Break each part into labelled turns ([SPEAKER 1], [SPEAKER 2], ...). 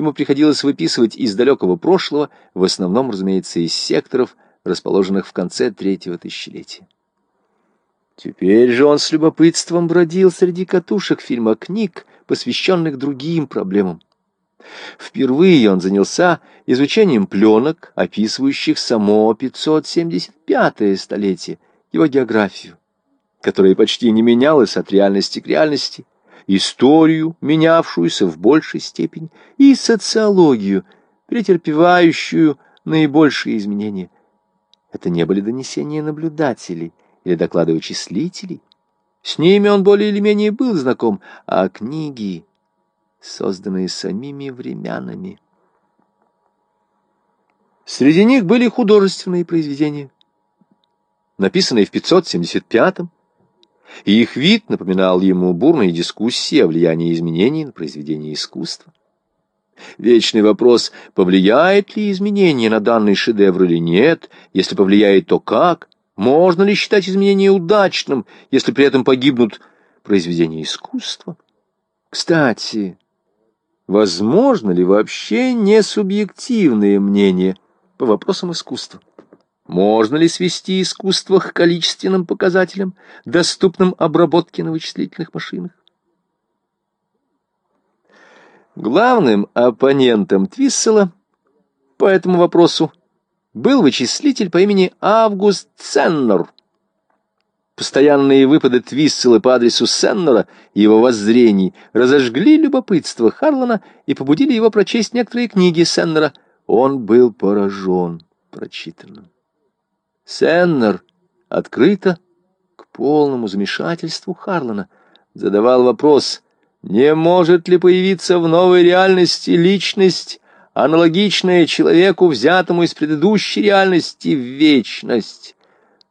[SPEAKER 1] ему приходилось выписывать из далекого прошлого, в основном, разумеется, из секторов, расположенных в конце третьего тысячелетия. Теперь же он с любопытством бродил среди катушек фильма книг, посвященных другим проблемам. Впервые он занялся изучением пленок, описывающих само 575-е столетие, его географию, которая почти не менялась от реальности к реальности, историю, менявшуюся в большей степени, и социологию, претерпевающую наибольшие изменения. Это не были донесения наблюдателей или доклады вычислителей. С ними он более или менее был знаком, а книги, созданные самими временами. Среди них были художественные произведения, написанные в 575-м, и их вид напоминал ему бурные дискуссии о влиянии изменений на произведение искусства. Вечный вопрос, повлияет ли изменение на данный шедевр или нет, если повлияет, то как, можно ли считать изменение удачным, если при этом погибнут произведения искусства. Кстати, возможно ли вообще несубъективные мнения по вопросам искусства? Можно ли свести искусство к количественным показателям, доступным обработке на вычислительных машинах? Главным оппонентом Твиссела по этому вопросу был вычислитель по имени Август Сеннер. Постоянные выпады Твиссела по адресу Сеннера и его воззрений разожгли любопытство Харлана и побудили его прочесть некоторые книги Сеннера. Он был поражен прочитанным. Сеннер открыто, к полному замешательству Харлана, задавал вопрос, не может ли появиться в новой реальности личность, аналогичная человеку, взятому из предыдущей реальности в вечность.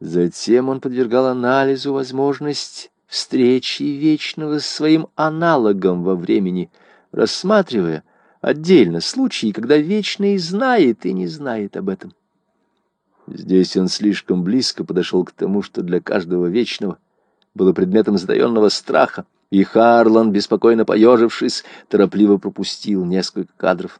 [SPEAKER 1] Затем он подвергал анализу возможность встречи вечного с своим аналогом во времени, рассматривая отдельно случаи, когда вечный знает и не знает об этом. Здесь он слишком близко подошел к тому, что для каждого вечного было предметом затаенного страха, и Харлан, беспокойно поежившись, торопливо пропустил несколько кадров.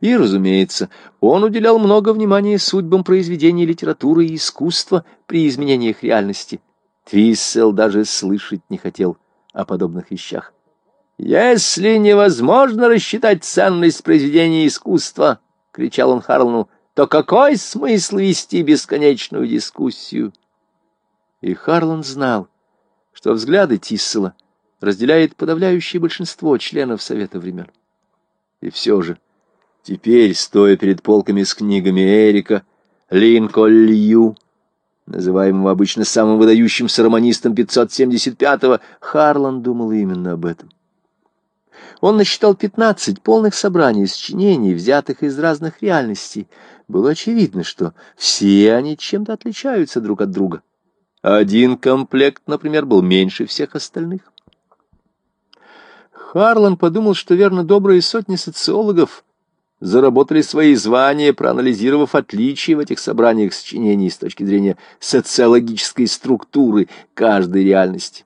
[SPEAKER 1] И, разумеется, он уделял много внимания судьбам произведений литературы и искусства при изменениях реальности. Твиссел даже слышать не хотел о подобных вещах. «Если невозможно рассчитать ценность произведения искусства», — кричал он Харлану, то какой смысл вести бесконечную дискуссию? И Харлан знал, что взгляды Тиссела разделяет подавляющее большинство членов Совета времен. И все же, теперь, стоя перед полками с книгами Эрика, Линколью, называемого обычно самым выдающимся романистом 575-го, Харлан думал именно об этом. Он насчитал пятнадцать полных собраний сочинений, взятых из разных реальностей. Было очевидно, что все они чем-то отличаются друг от друга. Один комплект, например, был меньше всех остальных. Харлан подумал, что верно добрые сотни социологов заработали свои звания, проанализировав отличия в этих собраниях сочинений с точки зрения социологической структуры каждой реальности.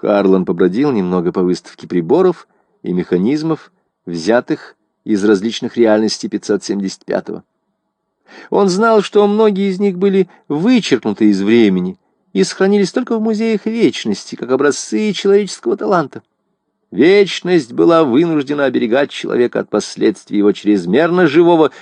[SPEAKER 1] Харлан побродил немного по выставке приборов и механизмов, взятых из различных реальностей 575-го. Он знал, что многие из них были вычеркнуты из времени и сохранились только в музеях вечности, как образцы человеческого таланта. Вечность была вынуждена оберегать человека от последствий его чрезмерно живого